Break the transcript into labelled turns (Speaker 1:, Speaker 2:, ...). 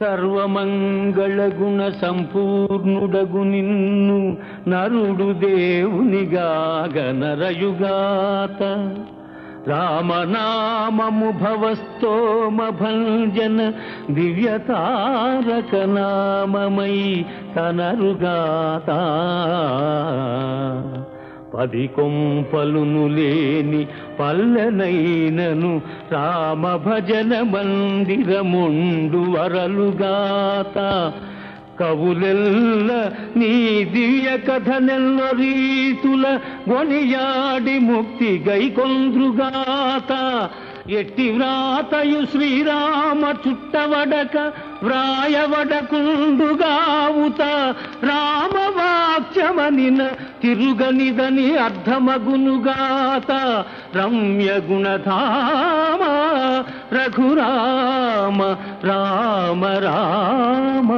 Speaker 1: సర్వమంగళ గుణ సంపూర్ణుడగు నిన్ను నరుడు దేవునిగాగ నరయుగాత రామనామము భవస్తోమ భంజన దివ్యతారక నామమై తనరుగాత. పది కొంపలును లేని పల్లెనైనను రామ భజన మందిరముండు వరలుగాత కవులెల్ల నీ దివ్య కథనెల్ల రీతుల గొనియాడి ముక్తి గైకొంద్రుగాత ఎట్టి వ్రాతయు శ్రీరామ చుట్టవడక వ్రాయవడకుండుగావుత. రా రామవాక్యమనిన తిరుగనిదని అర్థమగునుగాత రమ్య గుణధామ రఘురామ రామ రామ.